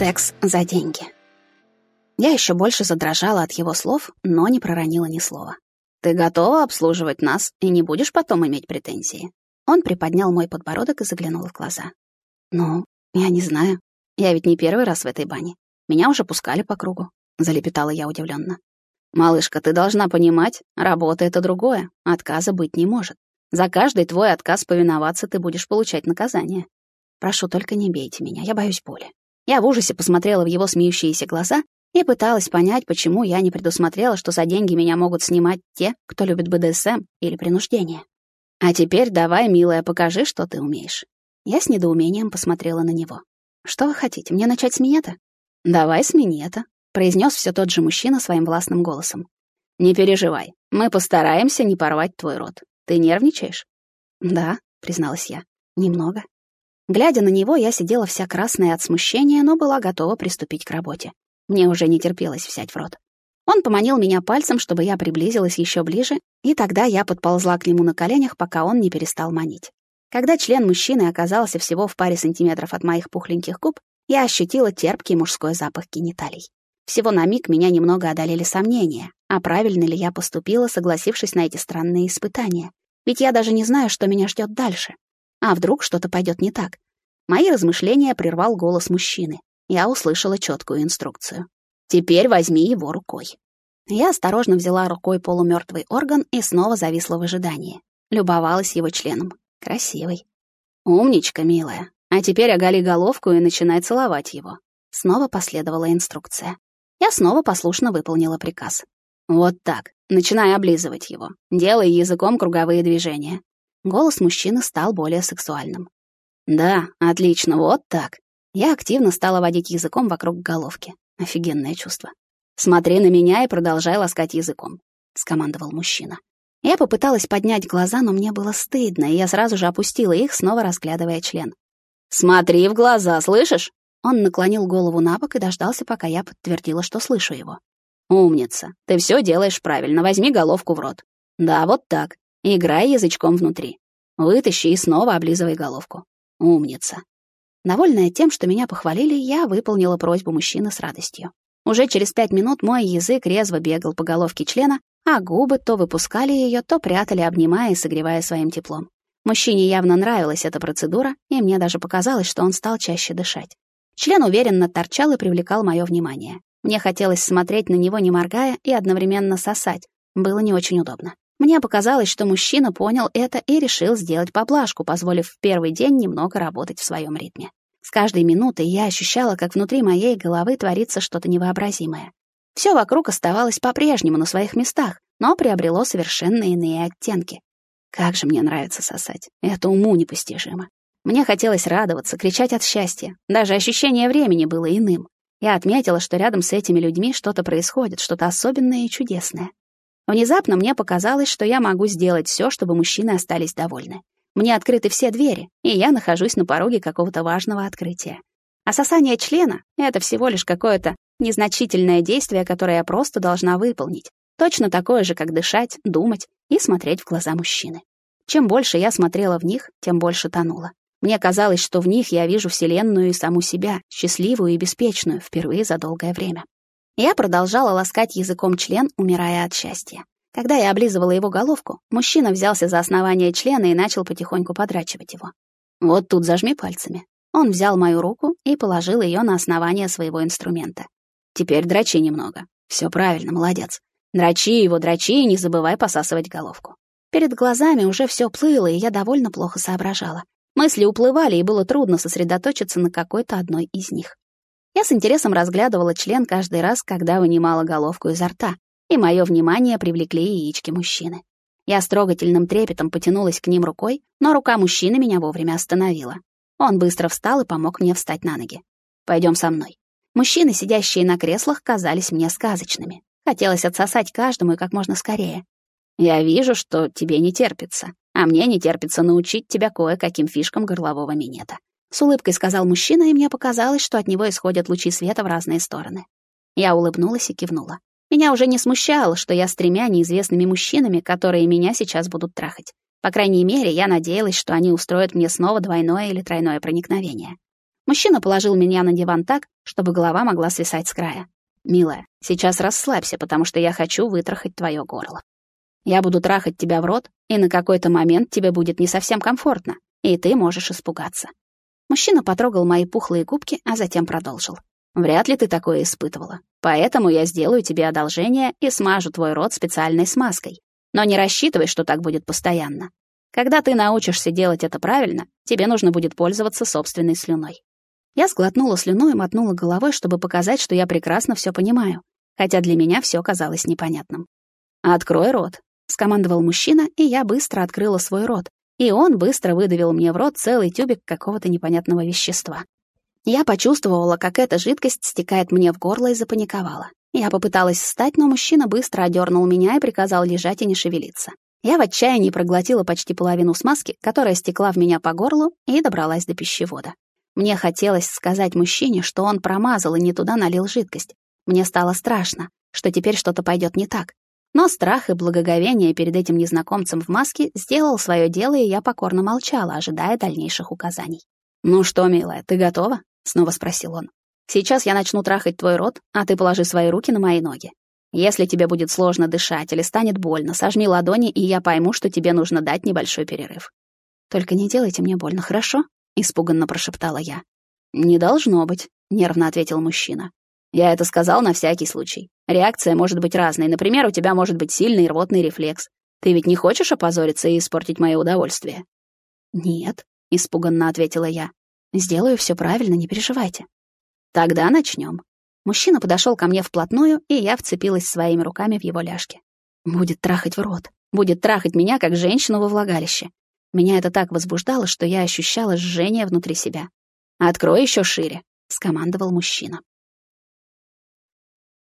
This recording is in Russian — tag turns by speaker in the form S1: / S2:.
S1: Секс за деньги. Я еще больше задрожала от его слов, но не проронила ни слова. «Ты готова обслуживать нас и не будешь потом иметь претензии?» Он приподнял мой подбородок и заглянул в глаза. «Ну, я не знаю. Я ведь не первый раз в этой бане. Меня уже пускали по кругу», — залепетала я удивленно. «Малышка, ты должна понимать, работа — это другое, отказа быть не может. За каждый твой отказ повиноваться ты будешь получать наказание. Прошу, только не бейте меня, я боюсь боли». Я в ужасе посмотрела в его смеющиеся глаза и пыталась понять, почему я не предусмотрела, что за деньги меня могут снимать те, кто любит БДСМ или принуждение. А теперь давай, милая, покажи, что ты умеешь. Я с недоумением посмотрела на него. Что вы хотите, мне начать с минета? Давай с минета, произнес все тот же мужчина своим властным голосом. Не переживай, мы постараемся не порвать твой рот. Ты нервничаешь? Да, призналась я. Немного. Глядя на него, я сидела вся красная от смущения, но была готова приступить к работе. Мне уже не терпелось взять в рот. Он поманил меня пальцем, чтобы я приблизилась еще ближе, и тогда я подползла к нему на коленях, пока он не перестал манить. Когда член мужчины оказался всего в паре сантиметров от моих пухленьких губ, я ощутила терпкий мужской запах гениталий. Всего на миг меня немного одолели сомнения, а правильно ли я поступила, согласившись на эти странные испытания. Ведь я даже не знаю, что меня ждет дальше. А вдруг что-то пойдет не так? Мои размышления прервал голос мужчины. Я услышала четкую инструкцию. «Теперь возьми его рукой». Я осторожно взяла рукой полумертвый орган и снова зависла в ожидании. Любовалась его членом. Красивый. «Умничка, милая. А теперь оголи головку и начинай целовать его». Снова последовала инструкция. Я снова послушно выполнила приказ. «Вот так. Начинай облизывать его. Делай языком круговые движения. Голос мужчины стал более сексуальным. «Да, отлично, вот так». Я активно стала водить языком вокруг головки. Офигенное чувство. «Смотри на меня и продолжай ласкать языком», — скомандовал мужчина. Я попыталась поднять глаза, но мне было стыдно, и я сразу же опустила их, снова разглядывая член. «Смотри в глаза, слышишь?» Он наклонил голову на бок и дождался, пока я подтвердила, что слышу его. «Умница. Ты все делаешь правильно. Возьми головку в рот. Да, вот так. Играй язычком внутри. Вытащи и снова облизывай головку. Умница. Довольная тем, что меня похвалили, я выполнила просьбу мужчины с радостью. Уже через пять минут мой язык резво бегал по головке члена, а губы то выпускали ее, то прятали, обнимая и согревая своим теплом. Мужчине явно нравилась эта процедура, и мне даже показалось, что он стал чаще дышать. Член уверенно торчал и привлекал мое внимание. Мне хотелось смотреть на него, не моргая, и одновременно сосать. Было не очень удобно. Мне показалось, что мужчина понял это и решил сделать поблажку, позволив в первый день немного работать в своем ритме. С каждой минутой я ощущала, как внутри моей головы творится что-то невообразимое. Все вокруг оставалось по-прежнему на своих местах, но приобрело совершенно иные оттенки. Как же мне нравится сосать. Это уму непостижимо. Мне хотелось радоваться, кричать от счастья. Даже ощущение времени было иным. Я отметила, что рядом с этими людьми что-то происходит, что-то особенное и чудесное. Внезапно мне показалось, что я могу сделать все, чтобы мужчины остались довольны. Мне открыты все двери, и я нахожусь на пороге какого-то важного открытия. А сосание члена — это всего лишь какое-то незначительное действие, которое я просто должна выполнить. Точно такое же, как дышать, думать и смотреть в глаза мужчины. Чем больше я смотрела в них, тем больше тонула. Мне казалось, что в них я вижу Вселенную и саму себя, счастливую и беспечную, впервые за долгое время. Я продолжала ласкать языком член, умирая от счастья. Когда я облизывала его головку, мужчина взялся за основание члена и начал потихоньку подрачивать его. «Вот тут зажми пальцами». Он взял мою руку и положил ее на основание своего инструмента. «Теперь дрочи немного. Все правильно, молодец. Дрочи его, дрочи и не забывай посасывать головку». Перед глазами уже все плыло, и я довольно плохо соображала. Мысли уплывали, и было трудно сосредоточиться на какой-то одной из них. Я с интересом разглядывала член каждый раз, когда вынимала головку изо рта, и мое внимание привлекли яички мужчины. Я с трогательным трепетом потянулась к ним рукой, но рука мужчины меня вовремя остановила. Он быстро встал и помог мне встать на ноги. Пойдем со мной. Мужчины, сидящие на креслах, казались мне сказочными. Хотелось отсосать каждому и как можно скорее. Я вижу, что тебе не терпится, а мне не терпится научить тебя кое-каким фишкам горлового минета. С улыбкой сказал мужчина, и мне показалось, что от него исходят лучи света в разные стороны. Я улыбнулась и кивнула. Меня уже не смущало, что я с тремя неизвестными мужчинами, которые меня сейчас будут трахать. По крайней мере, я надеялась, что они устроят мне снова двойное или тройное проникновение. Мужчина положил меня на диван так, чтобы голова могла свисать с края. «Милая, сейчас расслабься, потому что я хочу вытрахать твое горло. Я буду трахать тебя в рот, и на какой-то момент тебе будет не совсем комфортно, и ты можешь испугаться». Мужчина потрогал мои пухлые губки, а затем продолжил. «Вряд ли ты такое испытывала. Поэтому я сделаю тебе одолжение и смажу твой рот специальной смазкой. Но не рассчитывай, что так будет постоянно. Когда ты научишься делать это правильно, тебе нужно будет пользоваться собственной слюной. Я сглотнула слюну и мотнула головой, чтобы показать, что я прекрасно все понимаю, хотя для меня все казалось непонятным. «Открой рот», — скомандовал мужчина, и я быстро открыла свой рот, и он быстро выдавил мне в рот целый тюбик какого-то непонятного вещества. Я почувствовала, как эта жидкость стекает мне в горло и запаниковала. Я попыталась встать, но мужчина быстро одернул меня и приказал лежать и не шевелиться. Я в отчаянии проглотила почти половину смазки, которая стекла в меня по горлу, и добралась до пищевода. Мне хотелось сказать мужчине, что он промазал и не туда налил жидкость. Мне стало страшно, что теперь что-то пойдет не так. Но страх и благоговение перед этим незнакомцем в маске сделал свое дело, и я покорно молчала, ожидая дальнейших указаний. «Ну что, милая, ты готова?» — снова спросил он. «Сейчас я начну трахать твой рот, а ты положи свои руки на мои ноги. Если тебе будет сложно дышать или станет больно, сожми ладони, и я пойму, что тебе нужно дать небольшой перерыв. Только не делайте мне больно, хорошо? испуганно прошептала я. Не должно быть, нервно ответил мужчина. Я это сказал на всякий случай. Реакция может быть разной. Например, у тебя может быть сильный рвотный рефлекс. Ты ведь не хочешь опозориться и испортить мое удовольствие? Нет, испуганно ответила я. Сделаю все правильно, не переживайте. Тогда начнем. Мужчина подошел ко мне вплотную, и я вцепилась своими руками в его ляжки. Будет трахать в рот. Будет трахать меня, как женщину во влагалище. Меня это так возбуждало, что я ощущала жжение внутри себя. «Открой еще шире», — скомандовал мужчина.